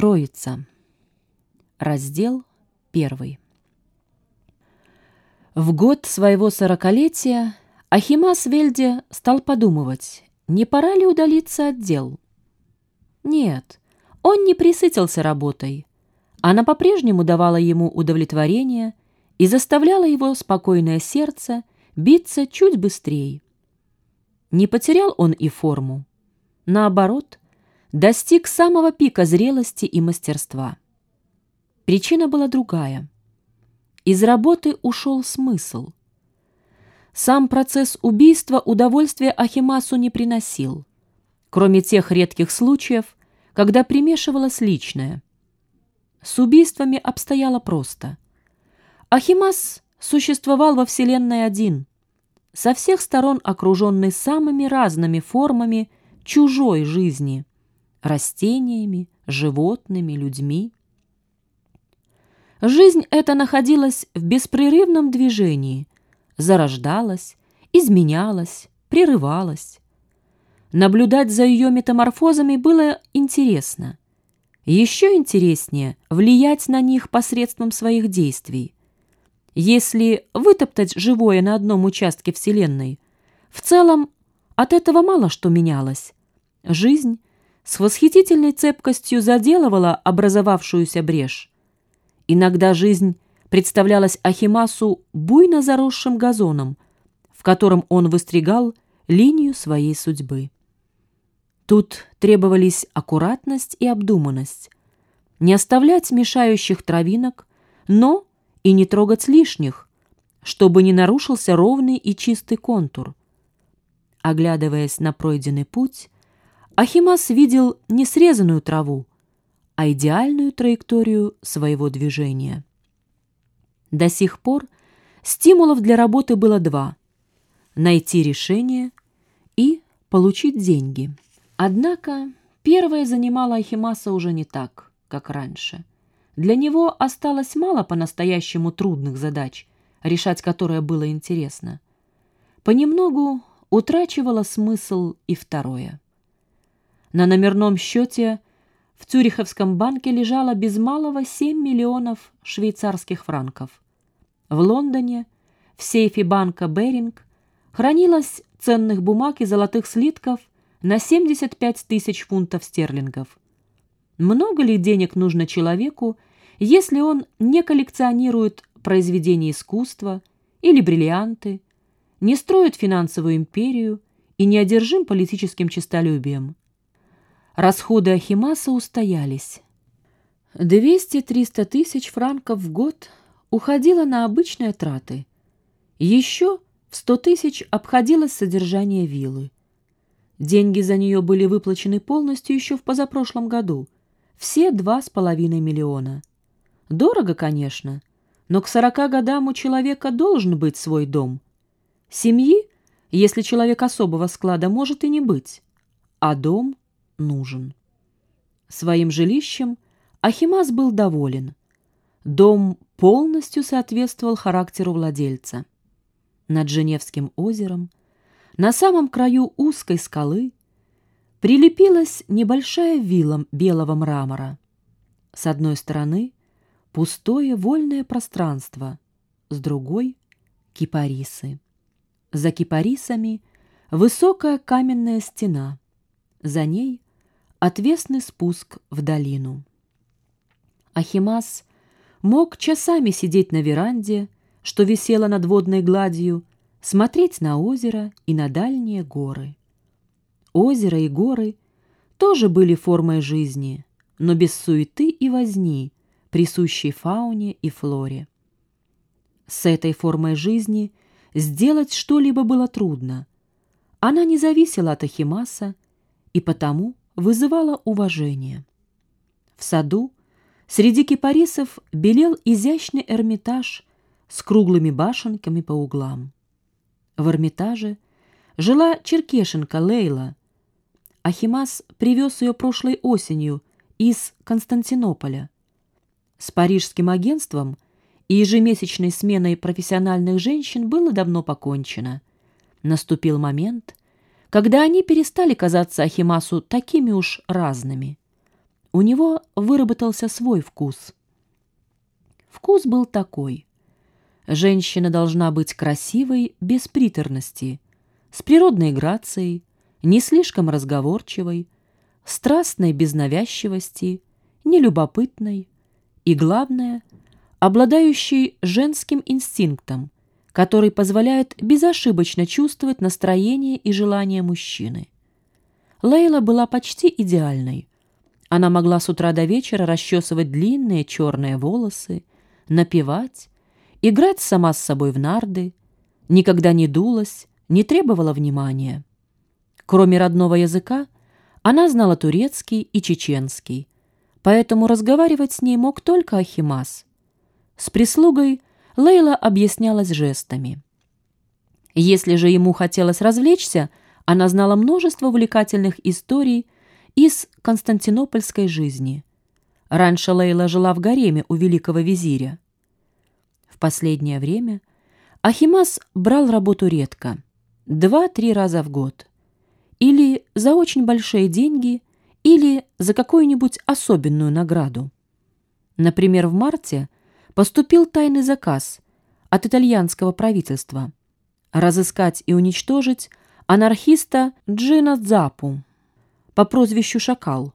Троица. Раздел первый. В год своего сорокалетия Ахимас Вельде стал подумывать, не пора ли удалиться от дел. Нет, он не присытился работой. Она по-прежнему давала ему удовлетворение и заставляла его спокойное сердце биться чуть быстрее. Не потерял он и форму. Наоборот, достиг самого пика зрелости и мастерства. Причина была другая. Из работы ушел смысл. Сам процесс убийства удовольствия Ахимасу не приносил, кроме тех редких случаев, когда примешивалось личное. С убийствами обстояло просто. Ахимас существовал во Вселенной один, со всех сторон окруженный самыми разными формами чужой жизни – растениями, животными, людьми. Жизнь эта находилась в беспрерывном движении, зарождалась, изменялась, прерывалась. Наблюдать за ее метаморфозами было интересно. Еще интереснее влиять на них посредством своих действий. Если вытоптать живое на одном участке Вселенной, в целом от этого мало что менялось. Жизнь с восхитительной цепкостью заделывала образовавшуюся брешь. Иногда жизнь представлялась Ахимасу буйно заросшим газоном, в котором он выстригал линию своей судьбы. Тут требовались аккуратность и обдуманность. Не оставлять мешающих травинок, но и не трогать лишних, чтобы не нарушился ровный и чистый контур. Оглядываясь на пройденный путь, Ахимас видел не срезанную траву, а идеальную траекторию своего движения. До сих пор стимулов для работы было два – найти решение и получить деньги. Однако первое занимало Ахимаса уже не так, как раньше. Для него осталось мало по-настоящему трудных задач, решать которые было интересно. Понемногу утрачивало смысл и второе – на номерном счете в Цюриховском банке лежало без малого 7 миллионов швейцарских франков. В Лондоне, в сейфе банка «Беринг», хранилось ценных бумаг и золотых слитков на 75 тысяч фунтов стерлингов. Много ли денег нужно человеку, если он не коллекционирует произведения искусства или бриллианты, не строит финансовую империю и не одержим политическим честолюбием? Расходы Ахимаса устоялись. 200-300 тысяч франков в год уходило на обычные траты. Еще в 100 тысяч обходилось содержание виллы. Деньги за нее были выплачены полностью еще в позапрошлом году. Все два с половиной миллиона. Дорого, конечно, но к сорока годам у человека должен быть свой дом. Семьи, если человек особого склада, может и не быть. А дом нужен. Своим жилищем Ахимас был доволен. Дом полностью соответствовал характеру владельца. Над Женевским озером, на самом краю узкой скалы, прилепилась небольшая вилла белого мрамора. С одной стороны пустое вольное пространство, с другой — кипарисы. За кипарисами высокая каменная стена, за ней отвесный спуск в долину. Ахимас мог часами сидеть на веранде, что висела над водной гладью, смотреть на озеро и на дальние горы. Озеро и горы тоже были формой жизни, но без суеты и возни, присущей фауне и флоре. С этой формой жизни сделать что-либо было трудно. Она не зависела от Ахимаса и потому вызывало уважение. В саду среди кипарисов белел изящный эрмитаж с круглыми башенками по углам. В Эрмитаже жила черкешенка Лейла. Ахимас привез ее прошлой осенью из Константинополя. С парижским агентством и ежемесячной сменой профессиональных женщин было давно покончено. Наступил момент, когда они перестали казаться Ахимасу такими уж разными. у него выработался свой вкус. Вкус был такой. Женщина должна быть красивой без приторности, с природной грацией, не слишком разговорчивой, страстной без навязчивости, нелюбопытной и, главное, обладающей женским инстинктом, который позволяет безошибочно чувствовать настроение и желания мужчины. Лейла была почти идеальной. Она могла с утра до вечера расчесывать длинные черные волосы, напевать, играть сама с собой в нарды, никогда не дулась, не требовала внимания. Кроме родного языка, она знала турецкий и чеченский, поэтому разговаривать с ней мог только Ахимас. С прислугой Лейла объяснялась жестами. Если же ему хотелось развлечься, она знала множество увлекательных историй из константинопольской жизни. Раньше Лейла жила в гареме у великого визиря. В последнее время Ахимас брал работу редко, два-три раза в год. Или за очень большие деньги, или за какую-нибудь особенную награду. Например, в марте поступил тайный заказ от итальянского правительства разыскать и уничтожить анархиста Джина Дзапу по прозвищу Шакал,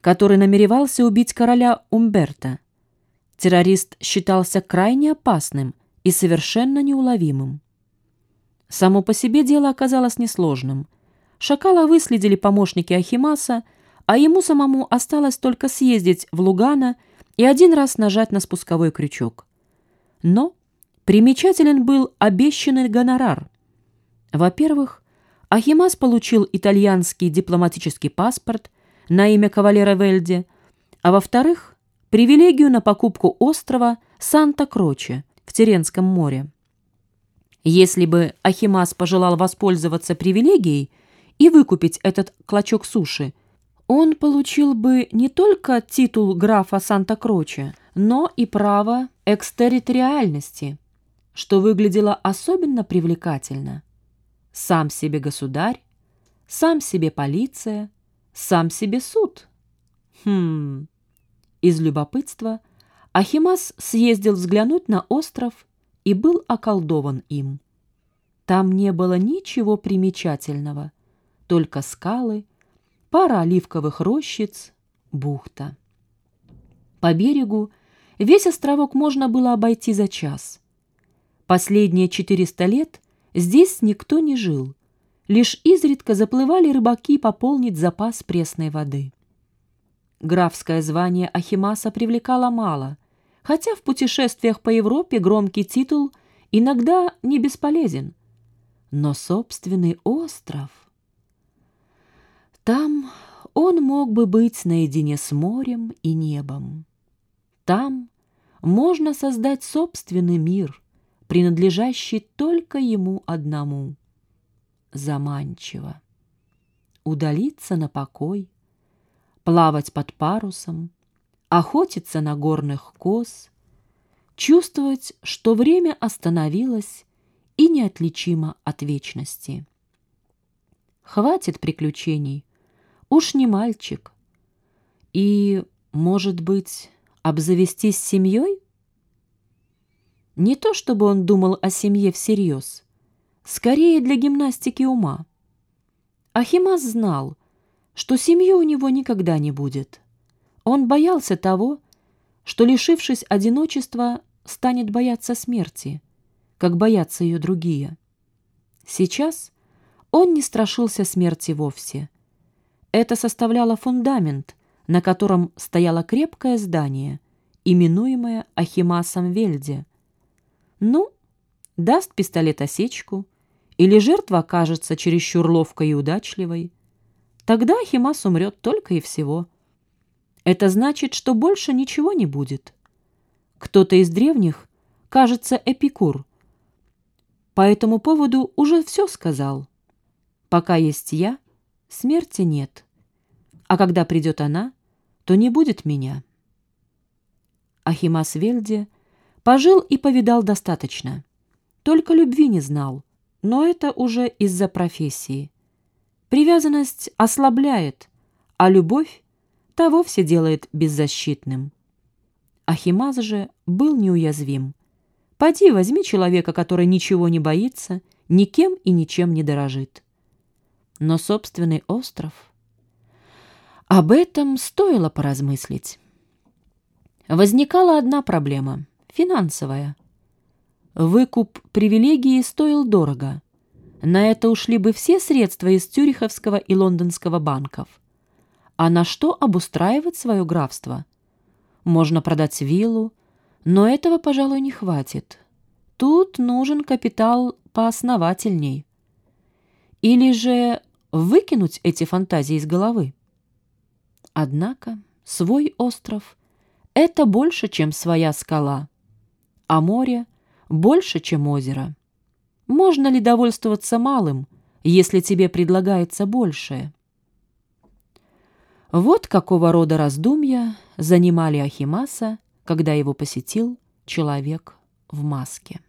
который намеревался убить короля Умберта. Террорист считался крайне опасным и совершенно неуловимым. Само по себе дело оказалось несложным. Шакала выследили помощники Ахимаса, а ему самому осталось только съездить в Лугана и один раз нажать на спусковой крючок. Но примечателен был обещанный гонорар. Во-первых, Ахимас получил итальянский дипломатический паспорт на имя кавалера Вельди, а во-вторых, привилегию на покупку острова Санта-Кроче в Теренском море. Если бы Ахимас пожелал воспользоваться привилегией и выкупить этот клочок суши, он получил бы не только титул графа Санта-Кроче, но и право экстерриториальности, что выглядело особенно привлекательно сам себе государь, сам себе полиция, сам себе суд. Хм. Из любопытства Ахимас съездил взглянуть на остров и был околдован им. Там не было ничего примечательного, только скалы, пара оливковых рощиц, бухта. По берегу весь островок можно было обойти за час. Последние 400 лет Здесь никто не жил. Лишь изредка заплывали рыбаки пополнить запас пресной воды. Графское звание Ахимаса привлекало мало, хотя в путешествиях по Европе громкий титул иногда не бесполезен. Но собственный остров... Там он мог бы быть наедине с морем и небом. Там можно создать собственный мир, принадлежащий только ему одному. Заманчиво. Удалиться на покой, плавать под парусом, охотиться на горных коз, чувствовать, что время остановилось и неотличимо от вечности. Хватит приключений, уж не мальчик. И, может быть, обзавестись семьей? Не то чтобы он думал о семье всерьез, скорее для гимнастики ума. Ахимас знал, что семьи у него никогда не будет. Он боялся того, что, лишившись одиночества, станет бояться смерти, как боятся ее другие. Сейчас он не страшился смерти вовсе. Это составляло фундамент, на котором стояло крепкое здание, именуемое Ахимасом Вельде – ну, даст пистолет осечку, или жертва окажется чересчур ловкой и удачливой, тогда Ахимас умрет только и всего. Это значит, что больше ничего не будет. Кто-то из древних, кажется, Эпикур, по этому поводу уже все сказал. Пока есть я, смерти нет, а когда придет она, то не будет меня. Ахимас Вельде — Пожил и повидал достаточно. Только любви не знал, но это уже из-за профессии. Привязанность ослабляет, а любовь та вовсе делает беззащитным. Ахимаз же был неуязвим. Поди, возьми человека, который ничего не боится, никем и ничем не дорожит. Но собственный остров... Об этом стоило поразмыслить. Возникала одна проблема — финансовая. Выкуп привилегии стоил дорого. На это ушли бы все средства из Тюриховского и Лондонского банков. А на что обустраивать свое графство? Можно продать виллу, но этого, пожалуй, не хватит. Тут нужен капитал поосновательней. Или же выкинуть эти фантазии из головы. Однако свой остров — это больше, чем своя скала, а море — больше, чем озеро. Можно ли довольствоваться малым, если тебе предлагается большее? Вот какого рода раздумья занимали Ахимаса, когда его посетил человек в маске.